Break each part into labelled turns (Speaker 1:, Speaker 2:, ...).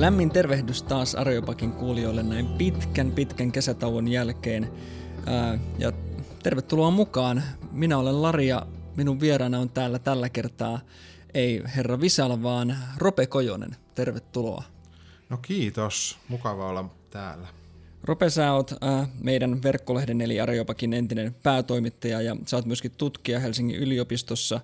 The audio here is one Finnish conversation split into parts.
Speaker 1: Lämmin tervehdys taas Arjopakin kuulijoille näin pitkän pitkän kesätauon jälkeen. Ää, ja tervetuloa mukaan. Minä olen Lari ja minun vieraana on täällä tällä kertaa ei herra Visal, vaan Rope Kojonen. Tervetuloa.
Speaker 2: No kiitos, mukava olla täällä.
Speaker 1: Rope, sä oot äh, meidän verkkolehden eli Arjopakin entinen päätoimittaja ja sä oot myöskin tutkija Helsingin yliopistossa.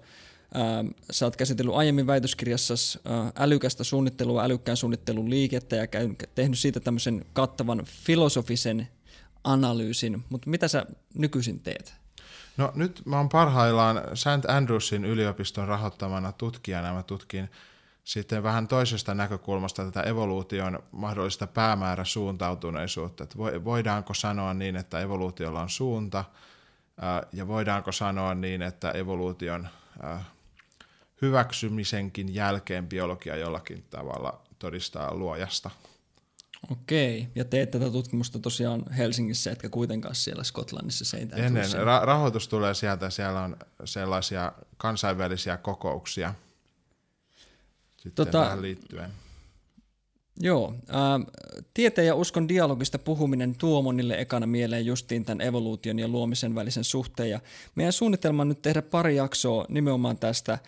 Speaker 1: Äh, sä oot käsitellyt aiemmin väitöskirjassa äh, älykästä suunnittelua, älykkään suunnittelun liikettä ja tehnyt siitä tämmöisen kattavan filosofisen analyysin, mutta mitä sä nykyisin teet?
Speaker 2: No nyt mä oon parhaillaan St. Andrewsin yliopiston rahoittamana tutkijana. Mä tutkin sitten vähän toisesta näkökulmasta tätä evoluution mahdollista päämääräsuuntautuneisuutta. Että voidaanko sanoa niin, että evoluutiolla on suunta, ja voidaanko sanoa niin, että evoluution hyväksymisenkin jälkeen biologia jollakin tavalla todistaa luojasta.
Speaker 1: Okei, ja teet tätä tutkimusta tosiaan Helsingissä, etkä kuitenkaan siellä Skotlannissa seitä.
Speaker 2: Ennen, ra- rahoitus tulee sieltä, siellä on sellaisia kansainvälisiä kokouksia sitten tota, tähän liittyen.
Speaker 1: Joo, äh, tieteen ja uskon dialogista puhuminen tuo monille ekana mieleen justiin tämän evoluution ja luomisen välisen suhteen. Ja meidän suunnitelma on nyt tehdä pari jaksoa nimenomaan tästä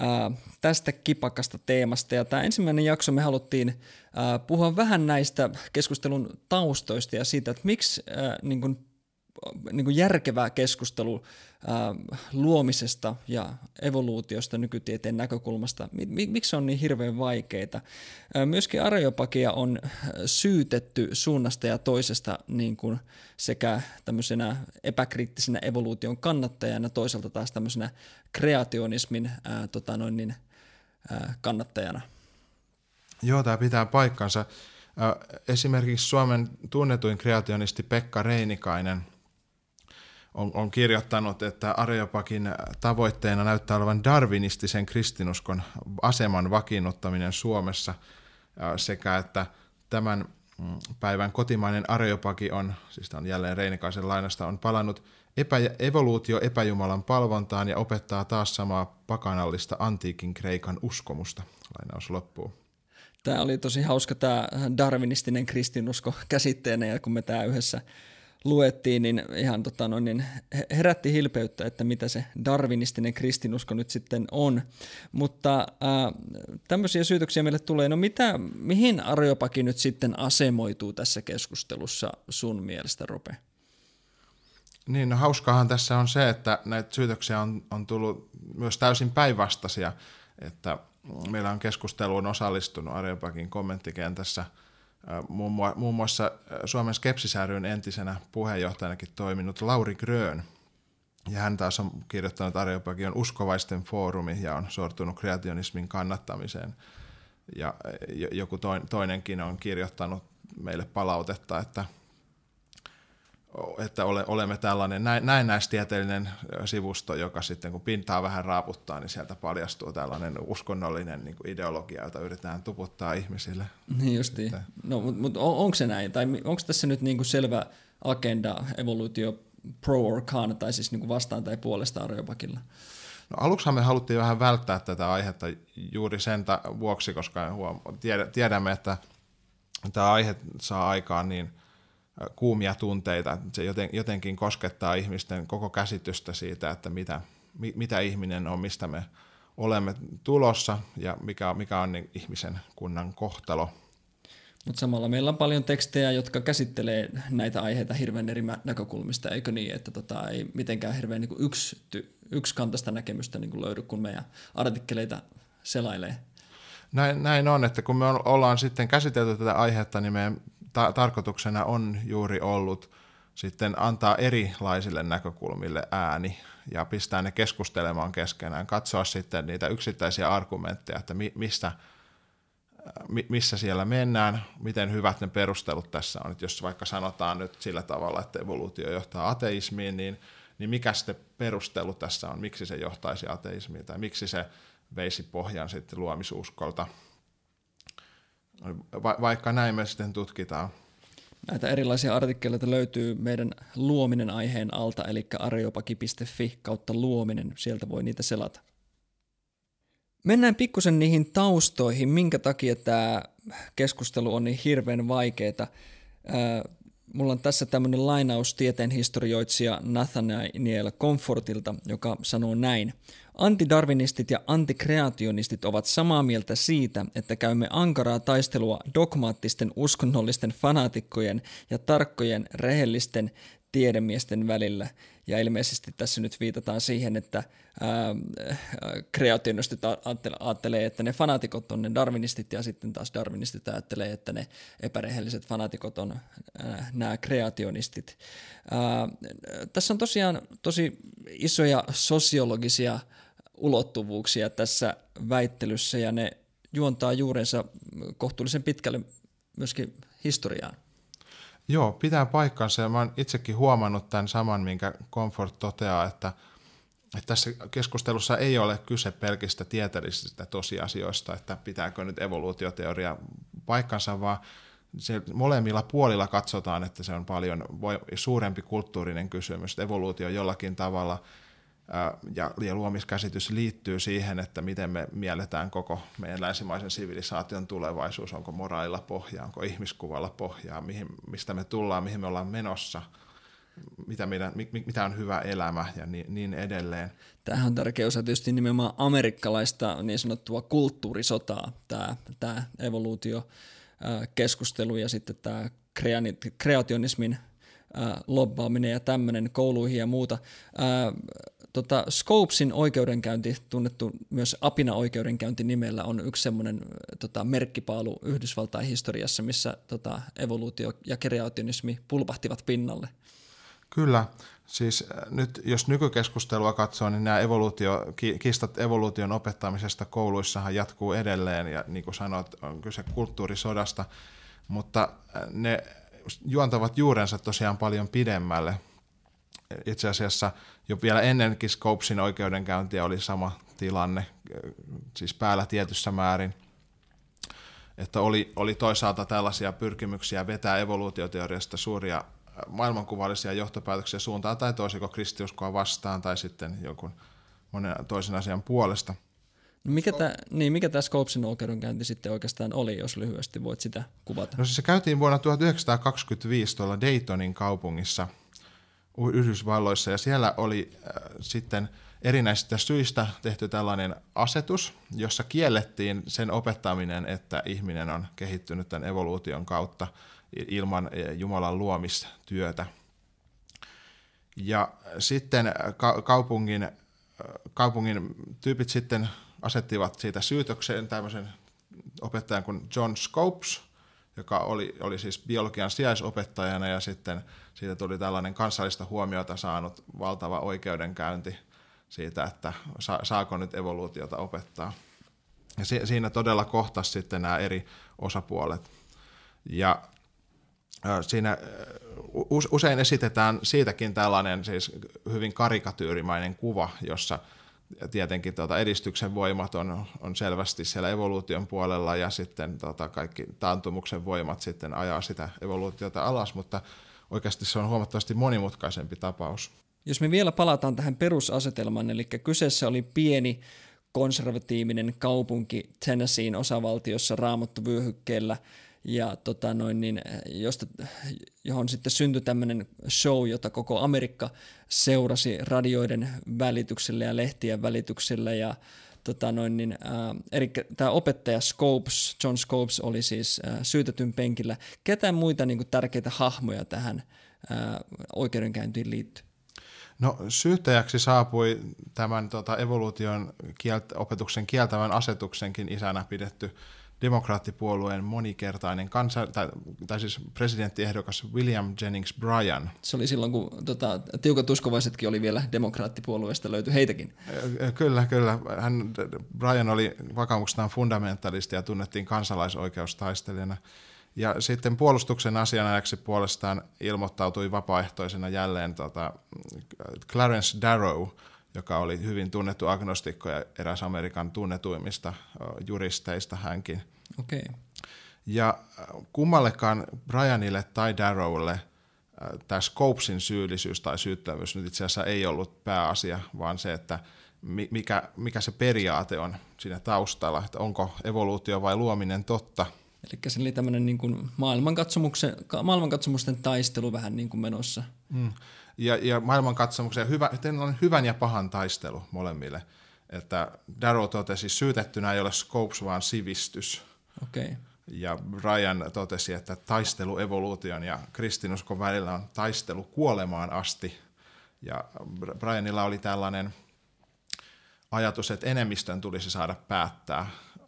Speaker 1: ää, tästä kipakasta teemasta. Ja tämä ensimmäinen jakso me haluttiin ää, puhua vähän näistä keskustelun taustoista ja siitä, että miksi ää, niin kuin niin kuin järkevää keskustelu luomisesta ja evoluutiosta nykytieteen näkökulmasta. Miksi se on niin hirveän vaikeita? Äh, myöskin Areopagia on syytetty suunnasta ja toisesta niin kuin sekä tämmöisenä epäkriittisenä evoluution kannattajana, toisaalta taas tämmöisenä kreationismin äh, tota noin niin, äh, kannattajana.
Speaker 2: Joo, tämä pitää paikkansa. Esimerkiksi Suomen tunnetuin kreationisti Pekka Reinikainen – on, on kirjoittanut, että Areopakin tavoitteena näyttää olevan darwinistisen kristinuskon aseman vakiinnuttaminen Suomessa sekä että tämän mm, päivän kotimainen Areopagi on, siis on jälleen Reinikaisen lainasta, on palannut epä, evoluutio epäjumalan palvontaan ja opettaa taas samaa pakanallista antiikin Kreikan uskomusta. Lainaus loppuu.
Speaker 1: Tämä oli tosi hauska tämä darwinistinen kristinusko käsitteenä ja kun me tämä yhdessä luettiin, niin ihan tota, no, niin herätti hilpeyttä, että mitä se darwinistinen kristinusko nyt sitten on. Mutta äh, tämmöisiä syytöksiä meille tulee. No mitä, mihin Areopaki nyt sitten asemoituu tässä keskustelussa sun mielestä, Rope?
Speaker 2: Niin, no hauskaahan tässä on se, että näitä syytöksiä on, on tullut myös täysin päinvastaisia, että meillä on keskusteluun osallistunut Areopakin kommenttikentässä – muun muassa Suomen skepsisääryyn entisenä puheenjohtajanakin toiminut Lauri Grön. Ja hän taas on kirjoittanut Areopagion uskovaisten foorumi ja on sortunut kreationismin kannattamiseen. Ja joku toinenkin on kirjoittanut meille palautetta, että – että ole, olemme tällainen näin, näennäistieteellinen sivusto, joka sitten kun pintaa vähän raaputtaa, niin sieltä paljastuu tällainen uskonnollinen niin kuin ideologia, jota yritetään tuputtaa ihmisille.
Speaker 1: Niin justiin. No, mutta mut on, onko se näin? Tai onko tässä nyt niin kuin selvä agenda evoluutio pro or con, tai siis niin kuin vastaan tai puolesta Areopakilla?
Speaker 2: No, aluksihan me haluttiin vähän välttää tätä aihetta juuri sen vuoksi, koska tiedämme, että tämä aihe saa aikaan niin – kuumia tunteita. Se jotenkin koskettaa ihmisten koko käsitystä siitä, että mitä, mitä ihminen on, mistä me olemme tulossa ja mikä, mikä on niin ihmisen kunnan kohtalo.
Speaker 1: Mutta samalla meillä on paljon tekstejä, jotka käsittelee näitä aiheita hirveän eri näkökulmista, eikö niin, että tota, ei mitenkään hirveän niin yksi, yksikantaista näkemystä niin löydy, kun meidän artikkeleita selailee.
Speaker 2: Näin, näin on, että kun me ollaan sitten käsitelty tätä aihetta, niin meidän ta- tarkoituksena on juuri ollut sitten antaa erilaisille näkökulmille ääni ja pistää ne keskustelemaan keskenään, katsoa sitten niitä yksittäisiä argumentteja, että mi- mistä, mi- missä siellä mennään, miten hyvät ne perustelut tässä on. Että jos vaikka sanotaan nyt sillä tavalla, että evoluutio johtaa ateismiin, niin, niin mikä sitten perustelu tässä on, miksi se johtaisi ateismiin tai miksi se veisi pohjan sitten luomisuuskolta – Va- vaikka näin me sitten tutkitaan.
Speaker 1: Näitä erilaisia artikkeleita löytyy meidän luominen aiheen alta, eli areopaki.fi kautta luominen. Sieltä voi niitä selata. Mennään pikkusen niihin taustoihin, minkä takia tämä keskustelu on niin hirveän vaikeaa. Mulla on tässä tämmöinen lainaus tieteen historioitsija Nathaniel Comfortilta, joka sanoo näin. Antidarwinistit ja antikreationistit ovat samaa mieltä siitä, että käymme ankaraa taistelua dogmaattisten uskonnollisten fanaatikkojen ja tarkkojen rehellisten tiedemiesten välillä. Ja ilmeisesti tässä nyt viitataan siihen, että ää, kreationistit ajattelee, että ne fanaatikot on ne darwinistit ja sitten taas darwinistit ajattelee, että ne epärehelliset fanaatikot on ää, nämä kreationistit. Ää, tässä on tosiaan tosi isoja sosiologisia ulottuvuuksia tässä väittelyssä ja ne juontaa juurensa kohtuullisen pitkälle myöskin historiaan.
Speaker 2: Joo, pitää paikkansa ja mä oon itsekin huomannut tämän saman, minkä Comfort toteaa, että, että tässä keskustelussa ei ole kyse pelkistä tieteellisistä tosiasioista, että pitääkö nyt evoluutioteoria paikkansa, vaan se molemmilla puolilla katsotaan, että se on paljon suurempi kulttuurinen kysymys. Evoluutio jollakin tavalla ja, luomiskäsitys liittyy siihen, että miten me mielletään koko meidän länsimaisen sivilisaation tulevaisuus, onko moraalilla pohjaa, onko ihmiskuvalla pohjaa, mihin, mistä me tullaan, mihin me ollaan menossa, mitä, meidän, mitä on hyvä elämä ja niin, niin edelleen.
Speaker 1: Tämähän on tärkeä osa tietysti nimenomaan amerikkalaista niin sanottua kulttuurisotaa, tämä, tämä evoluutio keskustelu ja sitten tämä kreationismin lobbaaminen ja tämmöinen kouluihin ja muuta tota, Scopesin oikeudenkäynti, tunnettu myös Apina-oikeudenkäynti nimellä, on yksi semmoinen tota, merkkipaalu Yhdysvaltain historiassa, missä tota, evoluutio ja kreationismi pulpahtivat pinnalle.
Speaker 2: Kyllä. Siis nyt jos nykykeskustelua katsoo, niin nämä evoluutio, kistat evoluution opettamisesta kouluissahan jatkuu edelleen, ja niin kuin sanoit, on kyse kulttuurisodasta, mutta ne juontavat juurensa tosiaan paljon pidemmälle – itse asiassa jo vielä ennenkin Scopesin oikeudenkäyntiä oli sama tilanne, siis päällä tietyssä määrin. Että oli, oli toisaalta tällaisia pyrkimyksiä vetää evoluutioteoriasta suuria maailmankuvallisia johtopäätöksiä suuntaan tai toisiko kristiuskoa vastaan tai sitten jonkun monen toisen asian puolesta.
Speaker 1: No mikä tämä niin, mikä tämä Scopesin oikeudenkäynti sitten oikeastaan oli, jos lyhyesti voit sitä kuvata?
Speaker 2: No siis se käytiin vuonna 1925 tuolla Daytonin kaupungissa – Yhdysvalloissa ja siellä oli äh, sitten erinäisistä syistä tehty tällainen asetus, jossa kiellettiin sen opettaminen, että ihminen on kehittynyt tämän evoluution kautta ilman e, Jumalan luomistyötä. Ja sitten ka- kaupungin, äh, kaupungin tyypit sitten asettivat siitä syytökseen tämmöisen opettajan kuin John Scopes – joka oli, oli siis biologian sijaisopettajana ja sitten siitä tuli tällainen kansallista huomiota saanut valtava oikeudenkäynti siitä, että saako nyt evoluutiota opettaa. Ja siinä todella kohtasi sitten nämä eri osapuolet. Ja siinä usein esitetään siitäkin tällainen siis hyvin karikatyyrimäinen kuva, jossa tietenkin tuota edistyksen voimat on, on selvästi siellä evoluution puolella ja sitten tuota kaikki taantumuksen voimat sitten ajaa sitä evoluutiota alas, mutta oikeasti se on huomattavasti monimutkaisempi tapaus.
Speaker 1: Jos me vielä palataan tähän perusasetelmaan, eli kyseessä oli pieni konservatiivinen kaupunki Tennesseein osavaltiossa raamottu vyöhykkeellä, ja tota noin, niin, josta, johon sitten syntyi tämmöinen show, jota koko Amerikka seurasi radioiden välityksellä ja lehtien välityksellä ja tota noin, niin, äh, eli tämä opettaja Scopes, John Scopes oli siis äh, syytetyn penkillä. Ketä muita niin kuin, tärkeitä hahmoja tähän äh, oikeudenkäyntiin liittyy?
Speaker 2: No syyttäjäksi saapui tämän tota, evoluution kielt- opetuksen kieltävän asetuksenkin isänä pidetty demokraattipuolueen monikertainen kansa, tai, tai siis presidenttiehdokas William Jennings Bryan.
Speaker 1: Se oli silloin, kun tota, tiukat uskovaisetkin oli vielä demokraattipuolueesta, löytyi heitäkin.
Speaker 2: Kyllä, kyllä. Hän, Bryan oli vakaumuksestaan fundamentalisti ja tunnettiin kansalaisoikeustaistelijana. Ja sitten puolustuksen asianajaksi puolestaan ilmoittautui vapaaehtoisena jälleen tota, Clarence Darrow, joka oli hyvin tunnettu agnostikko ja eräs Amerikan tunnetuimmista juristeista hänkin.
Speaker 1: Okay.
Speaker 2: Ja kummallekaan Brianille tai Darrowlle tämä Scopesin syyllisyys tai syyttävyys nyt itse asiassa ei ollut pääasia, vaan se, että mikä, mikä se periaate on siinä taustalla, että onko evoluutio vai luominen totta.
Speaker 1: Eli se oli tämmöinen niin kuin maailmankatsomuksen, maailmankatsomusten taistelu vähän niin kuin menossa. Mm.
Speaker 2: Ja, ja maailmankatsomuksen hyvä, on hyvän ja pahan taistelu molemmille. Että Darrow totesi, syytettynä ei ole Scopes, vaan sivistys.
Speaker 1: Okay.
Speaker 2: Ja Ryan totesi, että taistelu evoluution ja kristinuskon välillä on taistelu kuolemaan asti. Ja Brianilla oli tällainen ajatus, että enemmistön tulisi saada päättää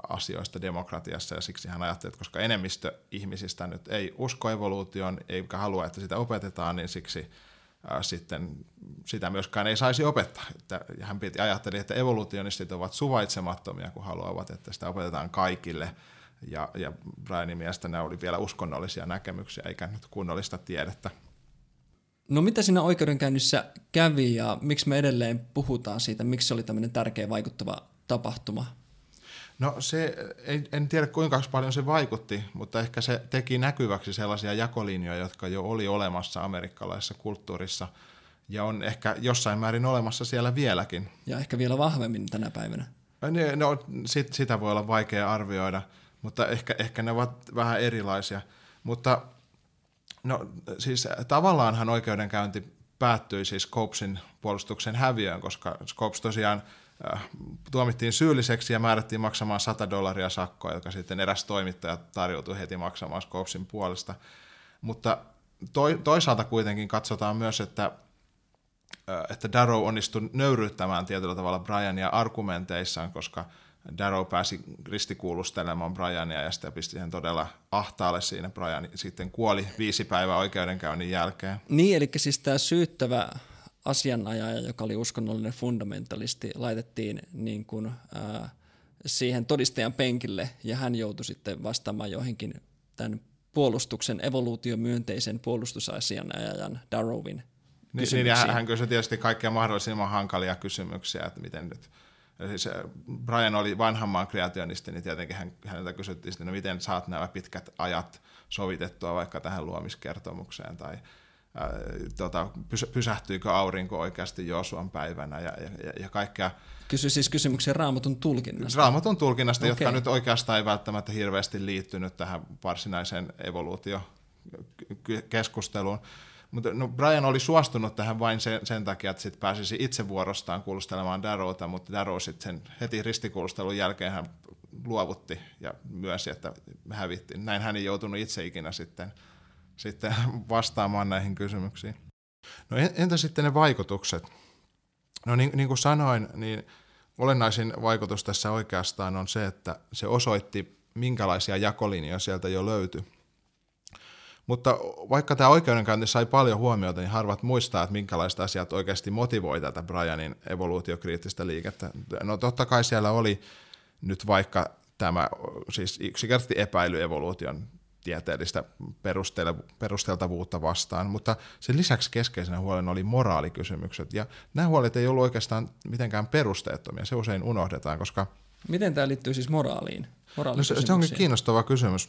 Speaker 2: asioista demokratiassa, ja siksi hän ajatteli, että koska enemmistö ihmisistä nyt ei usko evoluutioon, eikä halua, että sitä opetetaan, niin siksi sitten sitä myöskään ei saisi opettaa. Että, ja hän piti, ajatteli, että evolutionistit ovat suvaitsemattomia, kun haluavat, että sitä opetetaan kaikille, ja, ja Brianin mielestä nämä oli vielä uskonnollisia näkemyksiä, eikä nyt kunnollista tiedettä.
Speaker 1: No mitä siinä oikeudenkäynnissä kävi ja miksi me edelleen puhutaan siitä, miksi se oli tämmöinen tärkeä vaikuttava tapahtuma?
Speaker 2: No se, en tiedä kuinka paljon se vaikutti, mutta ehkä se teki näkyväksi sellaisia jakolinjoja, jotka jo oli olemassa amerikkalaisessa kulttuurissa ja on ehkä jossain määrin olemassa siellä vieläkin.
Speaker 1: Ja ehkä vielä vahvemmin tänä päivänä.
Speaker 2: No sit, sitä voi olla vaikea arvioida, mutta ehkä, ehkä ne ovat vähän erilaisia. Mutta No siis tavallaanhan oikeudenkäynti päättyi siis Scopesin puolustuksen häviöön, koska Scopes tosiaan tuomittiin syylliseksi ja määrättiin maksamaan 100 dollaria sakkoa, joka sitten eräs toimittaja tarjoutui heti maksamaan Scopesin puolesta. Mutta toi, toisaalta kuitenkin katsotaan myös, että, äh, että Darrow onnistui nöyryyttämään tietyllä tavalla Briania argumenteissaan, koska – Darrow pääsi ristikuulustelemaan Briania ja sitten pisti sen todella ahtaalle siinä. Brian sitten kuoli viisi päivää oikeudenkäynnin jälkeen.
Speaker 1: Niin, eli siis tämä syyttävä asianajaja, joka oli uskonnollinen fundamentalisti, laitettiin niin kuin, äh, siihen todistajan penkille ja hän joutui sitten vastaamaan joihinkin tämän puolustuksen, evoluutiomyönteisen puolustusasianajajan Darrowin
Speaker 2: niin, niin, ja hän kysyi tietysti kaikkia mahdollisimman hankalia kysymyksiä, että miten nyt – siis Brian oli vanhan maan kreationisti, niin tietenkin hän, häneltä kysyttiin sitten, no miten saat nämä pitkät ajat sovitettua vaikka tähän luomiskertomukseen, tai ää, tota, pysä, pysähtyykö aurinko oikeasti Joosuan päivänä, ja, ja, ja kaikkea.
Speaker 1: Kysy siis kysymyksiä raamatun tulkinnasta.
Speaker 2: Raamatun tulkinnasta, okay. jotka nyt oikeastaan ei välttämättä hirveästi liittynyt tähän varsinaiseen evoluutiokeskusteluun. Mutta no Brian oli suostunut tähän vain sen, sen takia, että sit pääsisi itse vuorostaan kuulustelemaan Darrowta, mutta Darrow sitten sen heti ristikuulustelun jälkeen hän luovutti ja myönsi, että hävittiin. Näin hän ei joutunut itse ikinä sitten, sitten vastaamaan näihin kysymyksiin. No entä sitten ne vaikutukset? No niin, niin kuin sanoin, niin olennaisin vaikutus tässä oikeastaan on se, että se osoitti, minkälaisia jakolinjoja sieltä jo löytyi. Mutta vaikka tämä oikeudenkäynti sai paljon huomiota, niin harvat muistaa, että minkälaiset asiat oikeasti motivoi tätä Brianin evoluutiokriittistä liikettä. No totta kai siellä oli nyt vaikka tämä siis yksinkertaisesti epäily evoluution tieteellistä perusteltavuutta vastaan, mutta sen lisäksi keskeisenä huolen oli moraalikysymykset, ja nämä huolet ei ollut oikeastaan mitenkään perusteettomia, se usein unohdetaan, koska...
Speaker 1: Miten tämä liittyy siis moraaliin?
Speaker 2: No se, se onkin kiinnostava kysymys.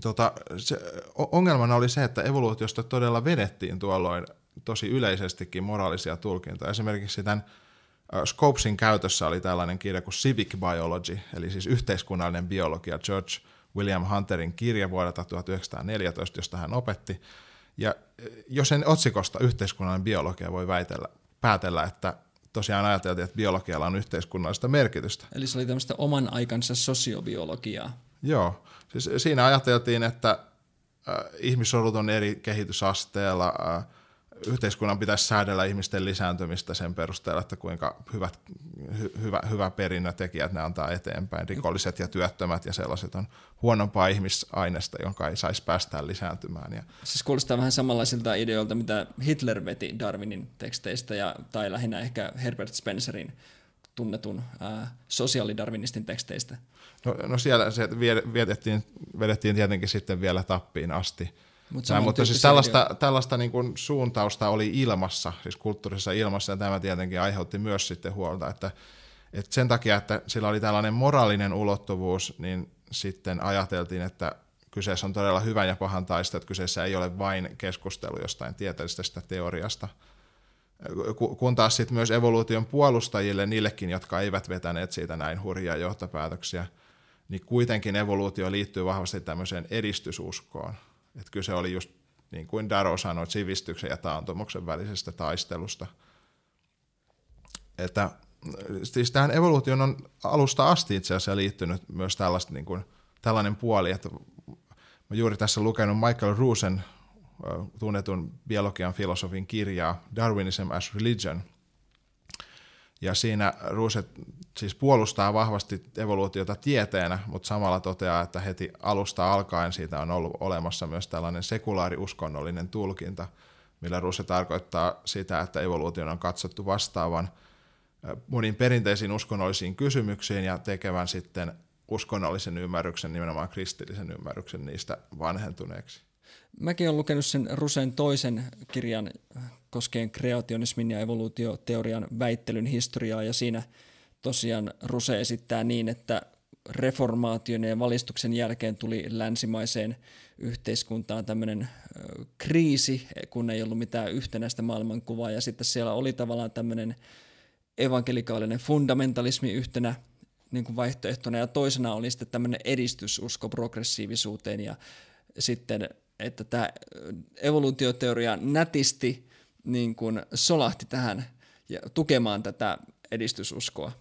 Speaker 2: Tota, se, ongelmana oli se, että evoluutiosta todella vedettiin tuolloin tosi yleisestikin moraalisia tulkintoja. Esimerkiksi tämän Scopesin käytössä oli tällainen kirja kuin Civic Biology, eli siis yhteiskunnallinen biologia, George William Hunterin kirja vuodelta 1914, josta hän opetti. Ja jos sen otsikosta yhteiskunnallinen biologia voi väitellä, päätellä, että tosiaan ajateltiin, että biologialla on yhteiskunnallista merkitystä.
Speaker 1: Eli se oli tämmöistä oman aikansa sosiobiologiaa.
Speaker 2: Joo, siis siinä ajateltiin, että äh, ihmisodut on eri kehitysasteella, äh, yhteiskunnan pitäisi säädellä ihmisten lisääntymistä sen perusteella, että kuinka hyvät, hy, hyvä, hyvä perinnötekijät ne antaa eteenpäin. Rikolliset ja työttömät ja sellaiset on huonompaa ihmisaineesta, jonka ei saisi päästää lisääntymään. Ja...
Speaker 1: Siis kuulostaa vähän samanlaisilta ideoilta, mitä Hitler veti Darwinin teksteistä ja, tai lähinnä ehkä Herbert Spencerin tunnetun ää, sosiaalidarwinistin teksteistä?
Speaker 2: No, no siellä se vietettiin, vedettiin tietenkin sitten vielä tappiin asti. Mut Näin, mutta siis tällaista, tällaista niin kuin suuntausta oli ilmassa, siis kulttuurisessa ilmassa, ja tämä tietenkin aiheutti myös sitten huolta, että, että sen takia, että sillä oli tällainen moraalinen ulottuvuus, niin sitten ajateltiin, että kyseessä on todella hyvän ja pahan taista, että kyseessä ei ole vain keskustelu jostain tieteellisestä teoriasta, kun taas sitten myös evoluution puolustajille, niillekin, jotka eivät vetäneet siitä näin hurjia johtopäätöksiä, niin kuitenkin evoluutio liittyy vahvasti tämmöiseen edistysuskoon. Että kyse oli just niin kuin Daro sanoi, sivistyksen ja taantumuksen välisestä taistelusta. Että siis tähän evoluution on alusta asti itse asiassa liittynyt myös tällaista, niin kuin, tällainen puoli, että mä juuri tässä lukenut Michael Rusen tunnetun biologian filosofin kirjaa Darwinism as Religion. Ja siinä Ruset siis puolustaa vahvasti evoluutiota tieteenä, mutta samalla toteaa, että heti alusta alkaen siitä on ollut olemassa myös tällainen sekulaariuskonnollinen tulkinta, millä Ruse tarkoittaa sitä, että evoluution on katsottu vastaavan moniin perinteisiin uskonnollisiin kysymyksiin ja tekevän sitten uskonnollisen ymmärryksen, nimenomaan kristillisen ymmärryksen niistä vanhentuneeksi.
Speaker 1: Mäkin olen lukenut sen Rusen toisen kirjan koskien kreationismin ja evoluutioteorian väittelyn historiaa, ja siinä tosiaan Ruse esittää niin, että reformaation ja valistuksen jälkeen tuli länsimaiseen yhteiskuntaan tämmöinen kriisi, kun ei ollut mitään yhtenäistä maailmankuvaa, ja sitten siellä oli tavallaan tämmöinen evankelikaalinen fundamentalismi yhtenä niin kuin vaihtoehtona, ja toisena oli sitten tämmöinen edistysusko progressiivisuuteen, ja sitten että tämä evoluutioteoria nätisti niin kuin solahti tähän ja tukemaan tätä edistysuskoa.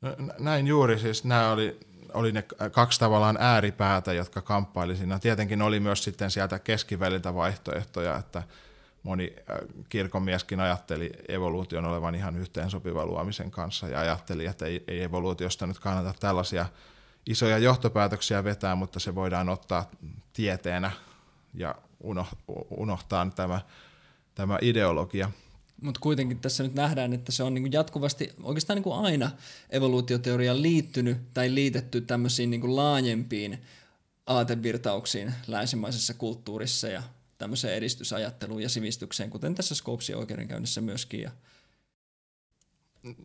Speaker 2: No, näin juuri, siis nämä oli, oli ne kaksi tavallaan ääripäätä, jotka kamppaili siinä. Tietenkin oli myös sitten sieltä keskiväliltä vaihtoehtoja, että moni kirkonmieskin ajatteli evoluution olevan ihan yhteensopiva luomisen kanssa ja ajatteli, että ei, ei evoluutiosta nyt kannata tällaisia – isoja johtopäätöksiä vetää, mutta se voidaan ottaa tieteenä ja unohtaa tämä, tämä ideologia.
Speaker 1: Mutta kuitenkin tässä nyt nähdään, että se on niinku jatkuvasti oikeastaan niinku aina evoluutioteoriaan liittynyt tai liitetty tämmöisiin niinku laajempiin aatevirtauksiin länsimaisessa kulttuurissa ja tämmöiseen edistysajatteluun ja sivistykseen, kuten tässä Skopesin oikeudenkäynnissä myöskin. Ja,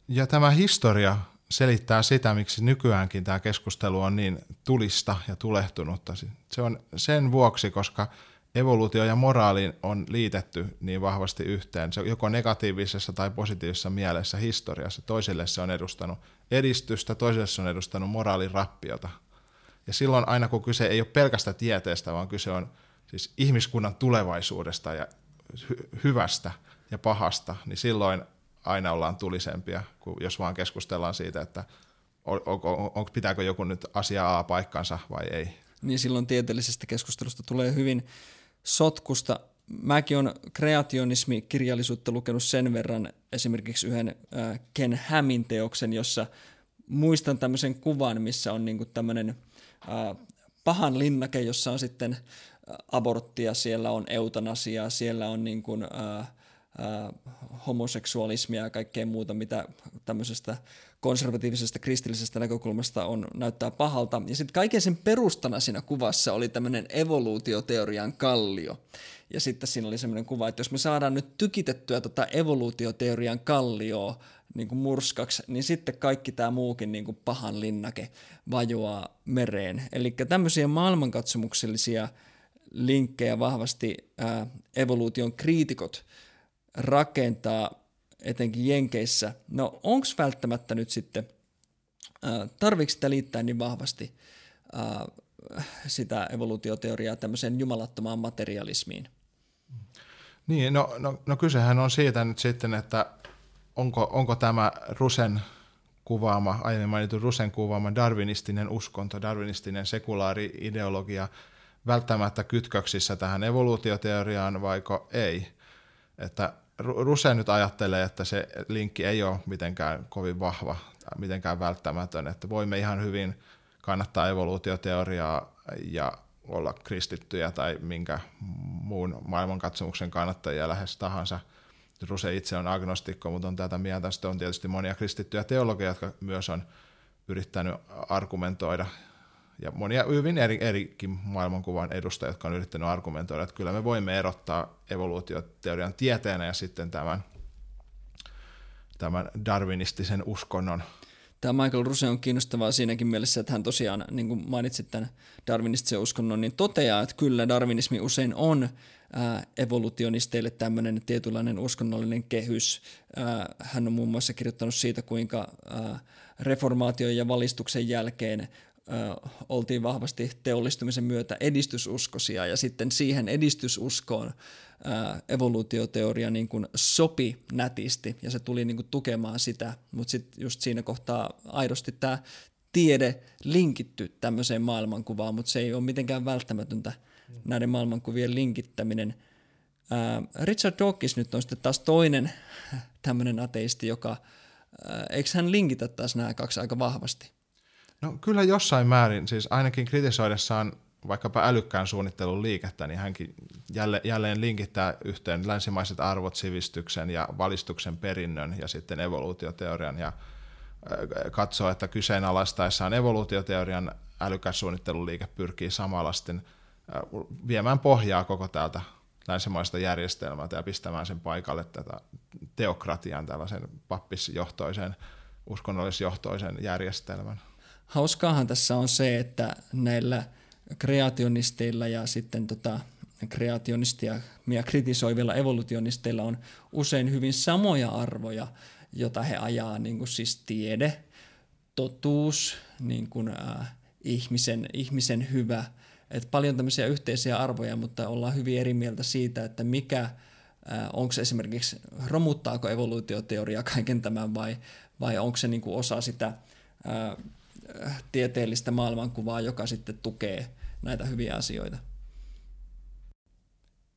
Speaker 2: ja tämä historia selittää sitä, miksi nykyäänkin tämä keskustelu on niin tulista ja tulehtunutta. Se on sen vuoksi, koska evoluutio ja moraali on liitetty niin vahvasti yhteen. Se joko negatiivisessa tai positiivisessa mielessä historiassa. Toiselle se on edustanut edistystä, toiselle se on edustanut moraalin rappiota. Ja silloin aina kun kyse ei ole pelkästä tieteestä, vaan kyse on siis ihmiskunnan tulevaisuudesta ja hy- hyvästä ja pahasta, niin silloin aina ollaan tulisempia, kuin jos vaan keskustellaan siitä, että on, on, on, pitääkö joku nyt asia A paikkansa vai ei.
Speaker 1: Niin silloin tieteellisestä keskustelusta tulee hyvin sotkusta. Mäkin olen kreationismi-kirjallisuutta lukenut sen verran, esimerkiksi yhden Ken Hamin teoksen, jossa muistan tämmöisen kuvan, missä on niinku tämmöinen pahan linnake, jossa on sitten aborttia, siellä on eutanasiaa, siellä on niin kuin, äh, homoseksualismia ja kaikkea muuta, mitä tämmöisestä konservatiivisesta kristillisestä näkökulmasta on, näyttää pahalta. Ja sitten kaiken sen perustana siinä kuvassa oli tämmöinen evoluutioteorian kallio. Ja sitten siinä oli semmoinen kuva, että jos me saadaan nyt tykitettyä tota evoluutioteorian kallioa niin kuin murskaksi, niin sitten kaikki tämä muukin niin kuin pahan linnake vajoaa mereen. Eli tämmöisiä maailmankatsomuksellisia linkkejä vahvasti ää, evoluution kriitikot rakentaa etenkin Jenkeissä. No onko välttämättä nyt sitten, tarviiko sitä liittää niin vahvasti sitä evoluutioteoriaa tämmöiseen jumalattomaan materialismiin?
Speaker 2: Niin, no, no, no kysehän on siitä nyt sitten, että onko, onko tämä Rusen kuvaama, aiemmin mainittu Rusen kuvaama darwinistinen uskonto, darwinistinen sekulaari ideologia välttämättä kytköksissä tähän evoluutioteoriaan vaiko ei. Että Ruse nyt ajattelee, että se linkki ei ole mitenkään kovin vahva tai mitenkään välttämätön, että voimme ihan hyvin kannattaa evoluutioteoriaa ja olla kristittyjä tai minkä muun maailmankatsomuksen kannattajia lähes tahansa. Ruse itse on agnostikko, mutta on tätä mieltä. Sitten on tietysti monia kristittyjä teologeja, jotka myös on yrittänyt argumentoida ja monia hyvin eri, erikin maailmankuvan edustajia, jotka on yrittänyt argumentoida, että kyllä me voimme erottaa evoluutioteorian tieteenä ja sitten tämän, tämän darwinistisen uskonnon.
Speaker 1: tämä Michael Ruse on kiinnostavaa siinäkin mielessä, että hän tosiaan, niin kuin mainitsit tämän darwinistisen uskonnon, niin toteaa, että kyllä darwinismi usein on ää, evolutionisteille tämmöinen tietynlainen uskonnollinen kehys. Ää, hän on muun muassa kirjoittanut siitä, kuinka ää, reformaation ja valistuksen jälkeen oltiin vahvasti teollistumisen myötä edistysuskosia ja sitten siihen edistysuskoon evoluutioteoria niin kuin sopi nätisti ja se tuli niin kuin tukemaan sitä, mutta sitten just siinä kohtaa aidosti tämä tiede linkitty tämmöiseen maailmankuvaan, mutta se ei ole mitenkään välttämätöntä näiden maailmankuvien linkittäminen. Richard Dawkins nyt on sitten taas toinen tämmöinen ateisti, joka, eikö hän linkitä taas nämä kaksi aika vahvasti?
Speaker 2: No kyllä jossain määrin, siis ainakin kritisoidessaan vaikkapa älykkään suunnittelun liikettä, niin hänkin jälleen, jälleen linkittää yhteen länsimaiset arvot, sivistyksen ja valistuksen perinnön ja sitten evoluutioteorian ja katsoo, että kyseenalaistaessaan evoluutioteorian älykäs suunnittelun liike pyrkii samalla sitten viemään pohjaa koko täältä länsimaista järjestelmältä ja pistämään sen paikalle tätä teokratian, tällaisen pappisjohtoisen, uskonnollisjohtoisen järjestelmän.
Speaker 1: Hauskaahan tässä on se, että näillä kreationisteilla ja sitten tota, kreationistia kritisoivilla evolutionisteilla on usein hyvin samoja arvoja, jota he ajaa, niin kuin siis tiede, totuus, niin kuin, äh, ihmisen, ihmisen hyvä. Et paljon tämmöisiä yhteisiä arvoja, mutta ollaan hyvin eri mieltä siitä, että mikä, äh, onko esimerkiksi, romuttaako evoluutioteoria kaiken tämän vai, vai onko se niin kuin osa sitä äh, tieteellistä maailmankuvaa, joka sitten tukee näitä hyviä asioita.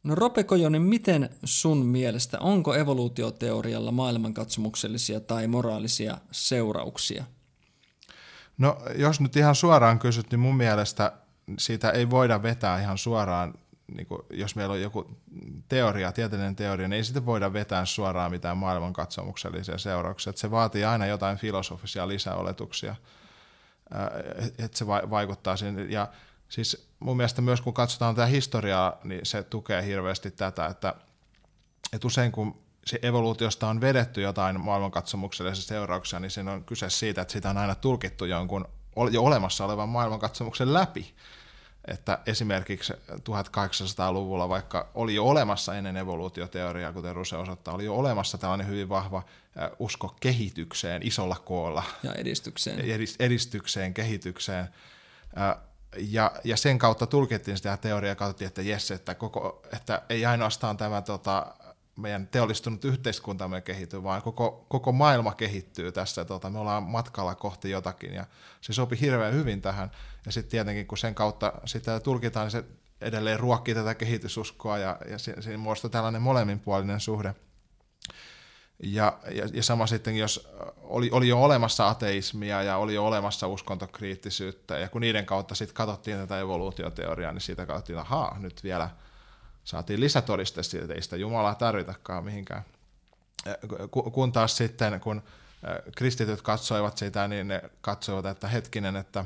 Speaker 1: No Rope Kojonen, miten sun mielestä, onko evoluutioteorialla maailmankatsomuksellisia tai moraalisia seurauksia?
Speaker 2: No jos nyt ihan suoraan kysyt, niin mun mielestä siitä ei voida vetää ihan suoraan, niin kuin jos meillä on joku teoria, tieteellinen teoria, niin ei sitä voida vetää suoraan mitään maailmankatsomuksellisia seurauksia. Että se vaatii aina jotain filosofisia lisäoletuksia että se vaikuttaa sinne. Ja siis mun mielestä myös kun katsotaan tätä historiaa, niin se tukee hirveästi tätä, että, että usein kun se evoluutiosta on vedetty jotain maailmankatsomuksellisia seurauksia, niin siinä on kyse siitä, että sitä on aina tulkittu jonkun jo olemassa olevan maailmankatsomuksen läpi että esimerkiksi 1800-luvulla, vaikka oli jo olemassa ennen evoluutioteoriaa, kuten Ruse osoittaa, oli jo olemassa tällainen hyvin vahva usko kehitykseen isolla koolla.
Speaker 1: Ja edistykseen.
Speaker 2: Edistykseen, kehitykseen. Ja, ja sen kautta tulkittiin sitä teoriaa, katsottiin, että jes, että, koko, että ei ainoastaan tämä tota, meidän teollistunut yhteiskuntamme kehittyy, vaan koko, koko maailma kehittyy tässä. Tota, me ollaan matkalla kohti jotakin ja se sopi hirveän hyvin tähän. Ja sitten tietenkin, kun sen kautta sitä tulkitaan, niin se edelleen ruokkii tätä kehitysuskoa ja, ja siinä muodostuu tällainen molemminpuolinen suhde. Ja, ja, ja sama sitten, jos oli, oli jo olemassa ateismia ja oli jo olemassa uskontokriittisyyttä, ja kun niiden kautta sitten katsottiin tätä evoluutioteoriaa, niin siitä kautta, että nyt vielä – saatiin lisätodiste siitä, että ei sitä Jumalaa tarvitakaan mihinkään. Kun taas sitten, kun kristityt katsoivat sitä, niin ne katsoivat, että hetkinen, että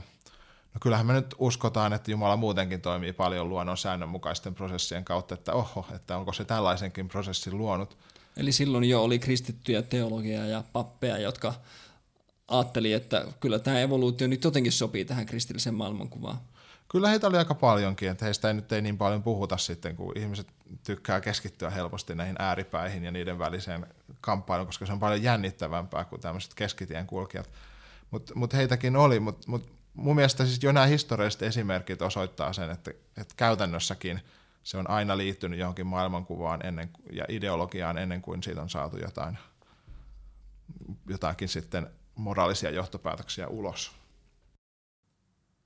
Speaker 2: no kyllähän me nyt uskotaan, että Jumala muutenkin toimii paljon luonnon säännönmukaisten prosessien kautta, että oho, että onko se tällaisenkin prosessin luonut.
Speaker 1: Eli silloin jo oli kristittyjä teologia ja pappeja, jotka ajatteli, että kyllä tämä evoluutio nyt jotenkin sopii tähän kristilliseen maailmankuvaan.
Speaker 2: Kyllä heitä oli aika paljonkin, että heistä ei nyt ei niin paljon puhuta sitten, kun ihmiset tykkää keskittyä helposti näihin ääripäihin ja niiden väliseen kamppailuun, koska se on paljon jännittävämpää kuin tämmöiset keskitien kulkijat. Mutta mut heitäkin oli, mutta mut mun mielestä siis jo nämä historialliset esimerkit osoittaa sen, että, että käytännössäkin se on aina liittynyt johonkin maailmankuvaan ennen, ja ideologiaan ennen kuin siitä on saatu jotain, jotakin sitten moraalisia johtopäätöksiä ulos.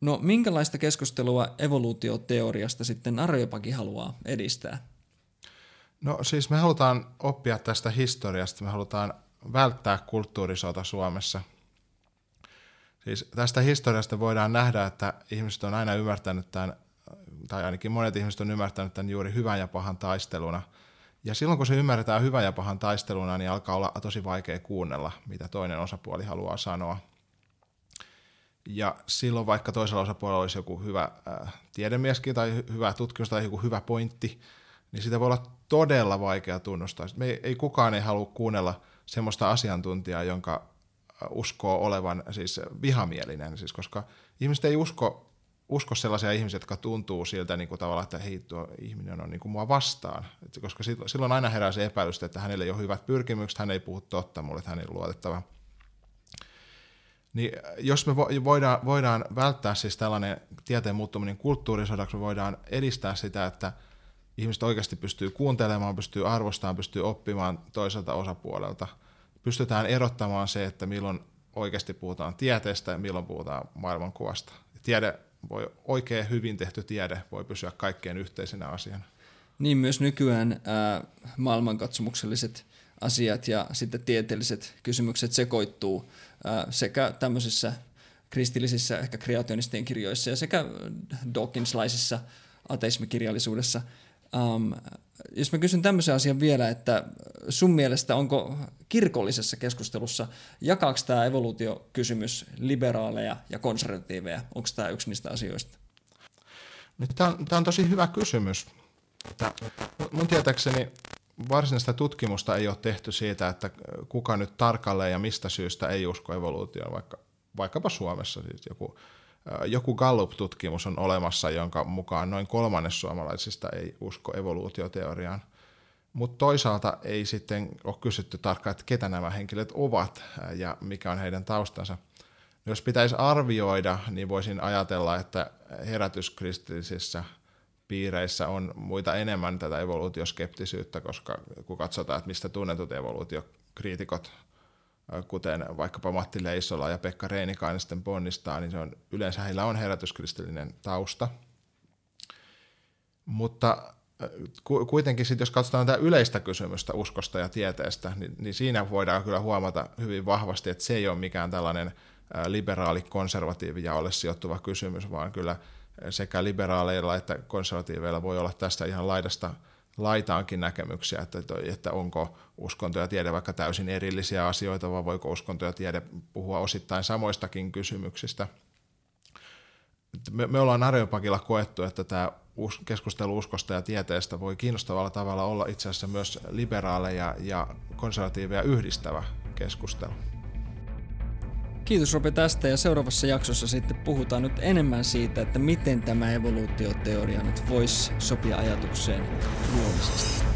Speaker 1: No minkälaista keskustelua evoluutioteoriasta sitten Areopakin haluaa edistää?
Speaker 2: No siis me halutaan oppia tästä historiasta, me halutaan välttää kulttuurisota Suomessa. Siis tästä historiasta voidaan nähdä, että ihmiset on aina ymmärtänyt tämän, tai ainakin monet ihmiset on ymmärtänyt tämän juuri hyvän ja pahan taisteluna. Ja silloin kun se ymmärretään hyvän ja pahan taisteluna, niin alkaa olla tosi vaikea kuunnella, mitä toinen osapuoli haluaa sanoa – ja silloin vaikka toisella osapuolella olisi joku hyvä äh, tiedemieskin tai hyvä tutkimus tai joku hyvä pointti, niin sitä voi olla todella vaikea tunnustaa. Me ei, ei kukaan ei halua kuunnella semmoista asiantuntijaa, jonka uskoo olevan siis vihamielinen, siis koska ihmiset ei usko, usko sellaisia ihmisiä, jotka tuntuu siltä niin kuin tavallaan, että hei, tuo ihminen on niin kuin mua vastaan. Et koska silloin aina herää se epäilys, että hänelle ei ole hyvät pyrkimykset, hän ei puhu totta mulle, että hän ei luotettava. Niin jos me voidaan, voidaan välttää siis tällainen tieteen muuttuminen kulttuurisodaksi, me voidaan edistää sitä, että ihmiset oikeasti pystyy kuuntelemaan, pystyy arvostamaan, pystyy oppimaan toiselta osapuolelta. Pystytään erottamaan se, että milloin oikeasti puhutaan tieteestä ja milloin puhutaan maailmankuvasta. Tiede voi, oikein hyvin tehty tiede voi pysyä kaikkeen yhteisenä asiana.
Speaker 1: Niin myös nykyään ää, maailmankatsomukselliset asiat ja sitten tieteelliset kysymykset sekoittuu sekä tämmöisissä kristillisissä ehkä kreationistien kirjoissa ja sekä Dawkinslaisissa ateismikirjallisuudessa – Um, jos mä kysyn tämmöisen asian vielä, että sun mielestä onko kirkollisessa keskustelussa, jakaako tämä evoluutiokysymys liberaaleja ja konservatiiveja? Onko tämä yksi niistä asioista?
Speaker 2: Tämä on, on tosi hyvä kysymys. Mun tietääkseni varsinaista tutkimusta ei ole tehty siitä, että kuka nyt tarkalleen ja mistä syystä ei usko evoluutioon, vaikka, vaikkapa Suomessa. Siis joku joku Gallup-tutkimus on olemassa, jonka mukaan noin kolmannes suomalaisista ei usko evoluutioteoriaan. Mutta toisaalta ei sitten ole kysytty tarkkaan, että ketä nämä henkilöt ovat ja mikä on heidän taustansa. Jos pitäisi arvioida, niin voisin ajatella, että herätyskristillisissä piireissä on muita enemmän tätä evoluutioskeptisyyttä, koska kun katsotaan, että mistä tunnetut evoluutiokriitikot kuten vaikkapa Matti Leisola ja Pekka Reinikainen sitten ponnistaa, niin se on, yleensä heillä on herätyskristillinen tausta. Mutta kuitenkin sitten, jos katsotaan tätä yleistä kysymystä uskosta ja tieteestä, niin, niin siinä voidaan kyllä huomata hyvin vahvasti, että se ei ole mikään tällainen liberaali konservatiivi jaolle sijoittuva kysymys, vaan kyllä sekä liberaaleilla että konservatiiveilla voi olla tästä ihan laidasta laitaankin näkemyksiä, että, että onko uskonto ja tiede vaikka täysin erillisiä asioita, vai voiko uskonto ja tiede puhua osittain samoistakin kysymyksistä. Me, me ollaan Areopagilla koettu, että tämä keskustelu uskosta ja tieteestä voi kiinnostavalla tavalla olla itse asiassa myös liberaaleja ja konservatiiveja yhdistävä keskustelu.
Speaker 1: Kiitos Rope tästä ja seuraavassa jaksossa sitten puhutaan nyt enemmän siitä, että miten tämä evoluutioteoria nyt voisi sopia ajatukseen luomisesta.